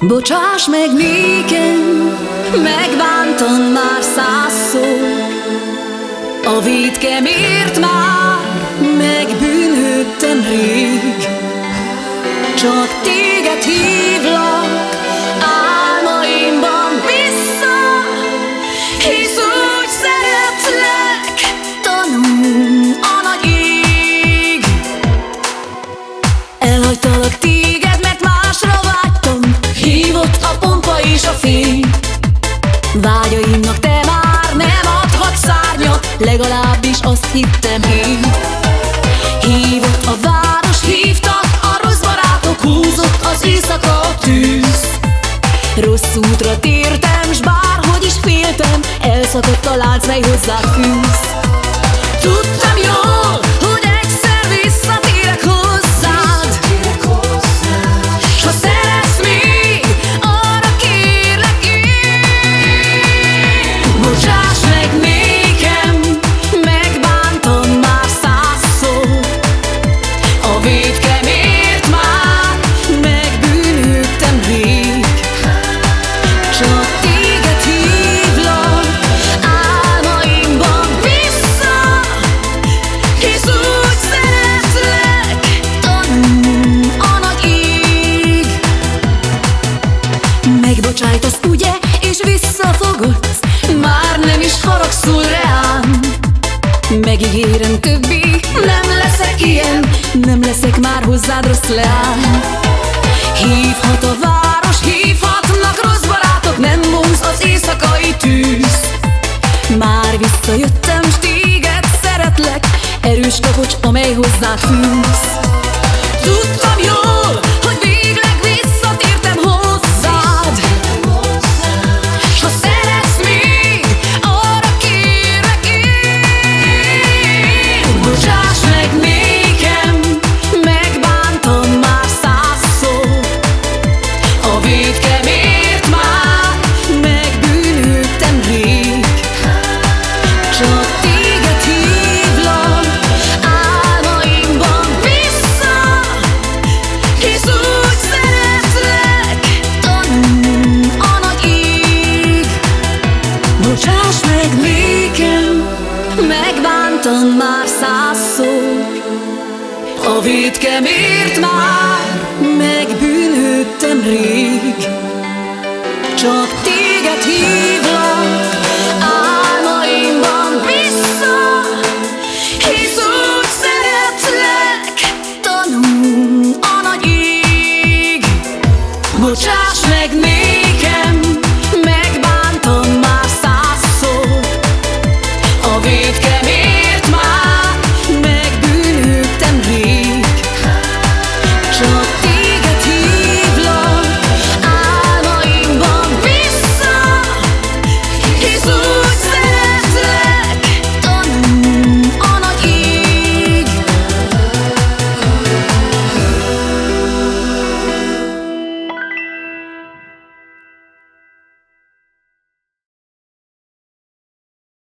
Bocsáss meg nékem, megbántam már százszor. A védkemért már megbűnődtem rég. Csak téged Legalábbis azt hittem én. Hívott a város, hívtak a rossz barátok Húzott az éjszaka a tűz. Rossz útra tértem, s bárhogy is féltem Elszakadt a lánc, mely hozzá fűz. Tudtam Megbocsájtasz, ugye, és visszafogadsz Már nem is haragszol reám. Megígérem többé, nem leszek ilyen. Nem leszek már hozzád rossz leám. Hívhat a város, hívhatnak rossz barátok Nem vonz az éjszakai tűz. Már visszajöttem, s téged szeretlek Erős kapocs, amely hozzád fűz. Tudtam jól, Bocsáss meg nékem, megbántam már százszor. A védkemért már megbűnődtem rég. Csak téged